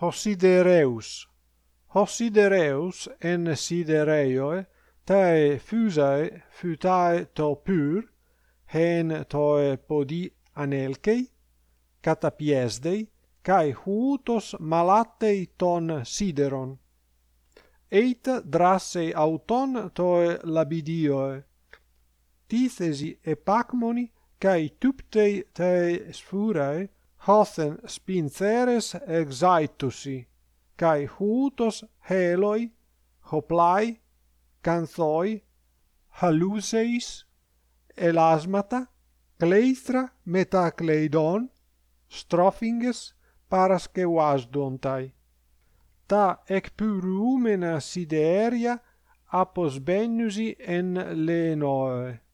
hosidereus. Hosidereus en sidereioe tae fusae futae to pur hen toe podi anelkei catapiesdei kai hutos malatei ton sideron. Eit drasse auton toe labidioe. Tithesi epacmoni kai tuptei tae sfurae hothen spinceres exaitusi, cae hutos heloi, hoplai, canthoi, haluseis, elasmata, cleistra metacleidon, strophinges parascevasdontai. Ta ecpurumena sideria apos benusi en lenoe.